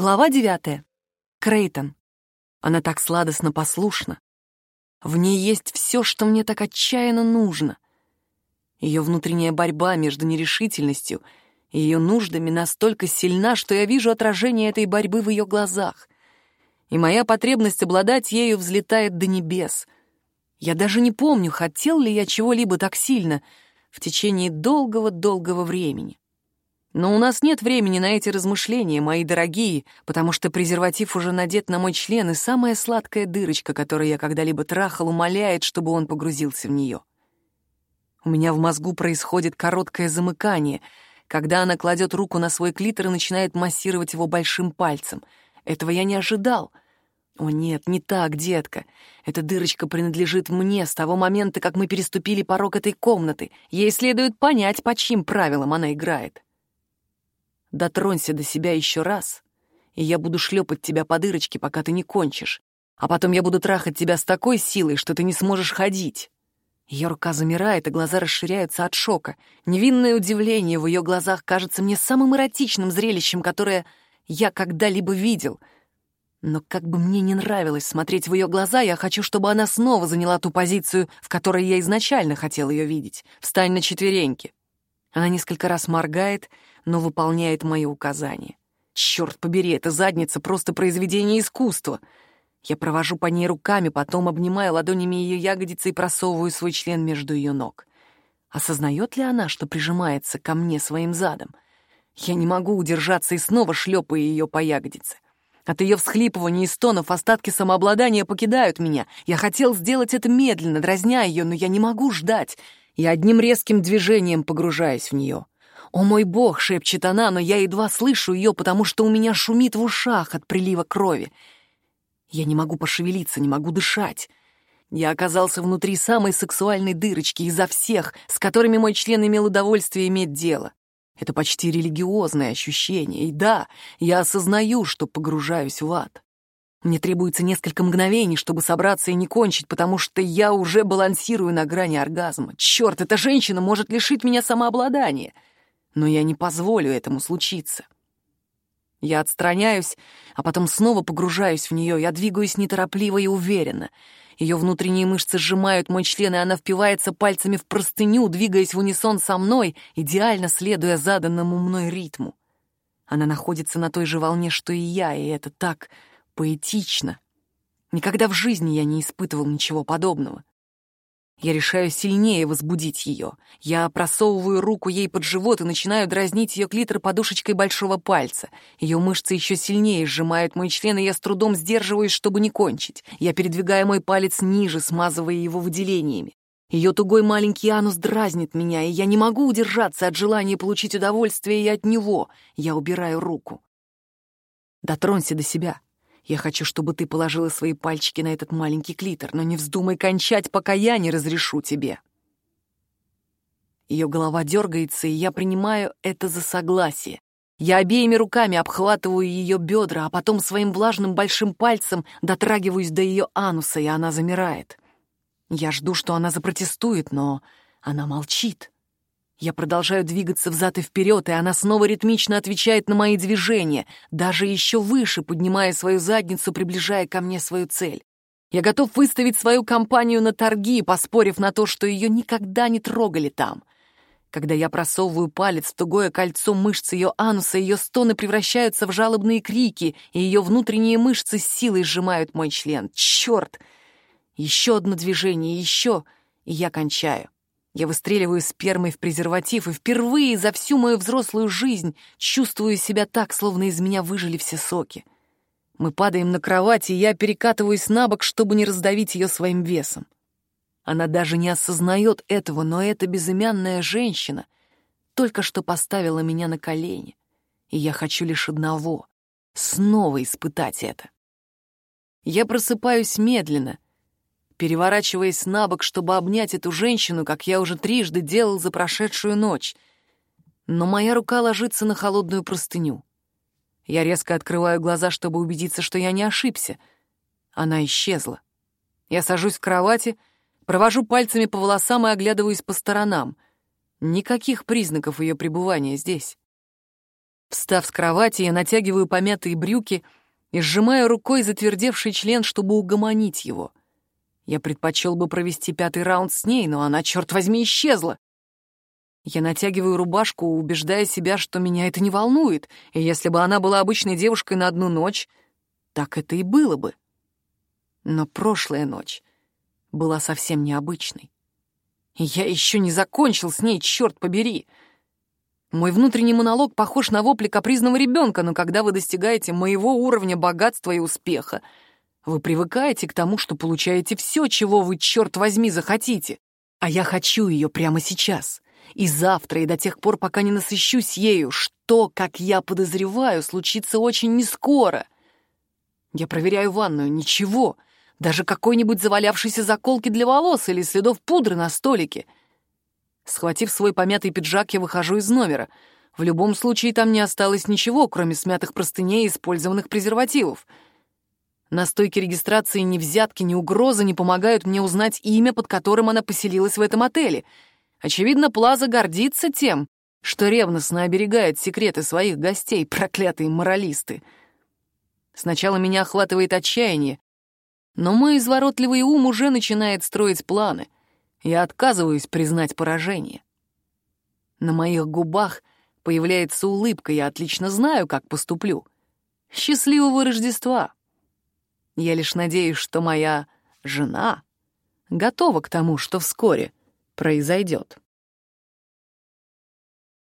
Глава девятая. Крейтон. Она так сладостно послушна. В ней есть все, что мне так отчаянно нужно. Ее внутренняя борьба между нерешительностью и ее нуждами настолько сильна, что я вижу отражение этой борьбы в ее глазах. И моя потребность обладать ею взлетает до небес. Я даже не помню, хотел ли я чего-либо так сильно в течение долгого-долгого времени. Но у нас нет времени на эти размышления, мои дорогие, потому что презерватив уже надет на мой член, и самая сладкая дырочка, которую я когда-либо трахал, умоляет, чтобы он погрузился в нее. У меня в мозгу происходит короткое замыкание, когда она кладет руку на свой клитор и начинает массировать его большим пальцем. Этого я не ожидал. О нет, не так, детка. Эта дырочка принадлежит мне с того момента, как мы переступили порог этой комнаты. Ей следует понять, по чьим правилам она играет. Дотронься до себя еще раз, и я буду шлепать тебя по дырочке, пока ты не кончишь. А потом я буду трахать тебя с такой силой, что ты не сможешь ходить. Ее рука замирает, и глаза расширяются от шока. Невинное удивление в ее глазах кажется мне самым эротичным зрелищем, которое я когда-либо видел. Но как бы мне не нравилось смотреть в ее глаза, я хочу, чтобы она снова заняла ту позицию, в которой я изначально хотел ее видеть. Встань на четвереньки. Она несколько раз моргает, но выполняет мои указания. Черт побери, эта задница просто произведение искусства. Я провожу по ней руками, потом обнимаю ладонями ее ягодицы и просовываю свой член между ее ног. Осознает ли она, что прижимается ко мне своим задом? Я не могу удержаться и снова шлепаю ее по ягодице. От ее всхлипываний и стонов остатки самообладания покидают меня. Я хотел сделать это медленно, дразня ее, но я не могу ждать. Я одним резким движением погружаюсь в нее. «О мой бог!» — шепчет она, но я едва слышу ее, потому что у меня шумит в ушах от прилива крови. Я не могу пошевелиться, не могу дышать. Я оказался внутри самой сексуальной дырочки изо всех, с которыми мой член имел удовольствие иметь дело. Это почти религиозное ощущение, и да, я осознаю, что погружаюсь в ад. Мне требуется несколько мгновений, чтобы собраться и не кончить, потому что я уже балансирую на грани оргазма. Черт, эта женщина может лишить меня самообладания но я не позволю этому случиться. Я отстраняюсь, а потом снова погружаюсь в нее. Я двигаюсь неторопливо и уверенно. Ее внутренние мышцы сжимают мой член, и она впивается пальцами в простыню, двигаясь в унисон со мной, идеально следуя заданному мной ритму. Она находится на той же волне, что и я, и это так поэтично. Никогда в жизни я не испытывал ничего подобного. Я решаю сильнее возбудить ее. Я просовываю руку ей под живот и начинаю дразнить ее клитор подушечкой большого пальца. Ее мышцы еще сильнее сжимают мой член, и я с трудом сдерживаюсь, чтобы не кончить. Я передвигаю мой палец ниже, смазывая его выделениями. Ее тугой маленький анус дразнит меня, и я не могу удержаться от желания получить удовольствие и от него. Я убираю руку. Дотронься до себя. Я хочу, чтобы ты положила свои пальчики на этот маленький клитор, но не вздумай кончать, пока я не разрешу тебе. Ее голова дергается, и я принимаю это за согласие. Я обеими руками обхватываю ее бедра, а потом своим влажным большим пальцем дотрагиваюсь до ее ануса, и она замирает. Я жду, что она запротестует, но она молчит. Я продолжаю двигаться взад и вперед, и она снова ритмично отвечает на мои движения, даже еще выше поднимая свою задницу, приближая ко мне свою цель. Я готов выставить свою компанию на торги, поспорив на то, что ее никогда не трогали там. Когда я просовываю палец в тугое кольцо мышц ее ануса, ее стоны превращаются в жалобные крики, и ее внутренние мышцы с силой сжимают мой член. Черт! Еще одно движение, еще, и я кончаю. Я выстреливаю спермой в презерватив и впервые за всю мою взрослую жизнь чувствую себя так, словно из меня выжили все соки. Мы падаем на кровать, и я перекатываюсь на бок, чтобы не раздавить ее своим весом. Она даже не осознает этого, но эта безымянная женщина только что поставила меня на колени, и я хочу лишь одного — снова испытать это. Я просыпаюсь медленно — переворачиваясь на бок, чтобы обнять эту женщину, как я уже трижды делал за прошедшую ночь. Но моя рука ложится на холодную простыню. Я резко открываю глаза, чтобы убедиться, что я не ошибся. Она исчезла. Я сажусь в кровати, провожу пальцами по волосам и оглядываюсь по сторонам. Никаких признаков ее пребывания здесь. Встав с кровати, я натягиваю помятые брюки и сжимаю рукой затвердевший член, чтобы угомонить его. Я предпочел бы провести пятый раунд с ней, но она, черт возьми, исчезла. Я натягиваю рубашку, убеждая себя, что меня это не волнует, и если бы она была обычной девушкой на одну ночь, так это и было бы. Но прошлая ночь была совсем необычной. И я еще не закончил с ней, черт побери. Мой внутренний монолог похож на вопли капризного ребенка, но когда вы достигаете моего уровня богатства и успеха, вы привыкаете к тому, что получаете все, чего вы, черт возьми, захотите. А я хочу ее прямо сейчас. И завтра, и до тех пор, пока не насыщусь ею, что, как я подозреваю, случится очень нескоро. Я проверяю ванную, ничего — даже какой-нибудь завалявшейся заколки для волос или следов пудры на столике. Схватив свой помятый пиджак, я выхожу из номера. В любом случае там не осталось ничего, кроме смятых простыней и использованных презервативов. На стойке регистрации ни взятки, ни угрозы не помогают мне узнать имя, под которым она поселилась в этом отеле. Очевидно, Плаза гордится тем, что ревностно оберегает секреты своих гостей, проклятые моралисты. Сначала меня охватывает отчаяние, но мой изворотливый ум уже начинает строить планы. Я отказываюсь признать поражение. На моих губах появляется улыбка, я отлично знаю, как поступлю. Счастливого Рождества! Я лишь надеюсь, что моя жена готова к тому, что вскоре произойдет.